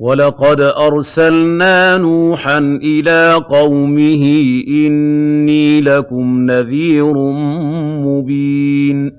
وَلَقَدْ أَرْسَلْنَا نُوحًا إِلَىٰ قَوْمِهِ إِنِّي لَكُمْ نَذِيرٌ مُّبِينٌ.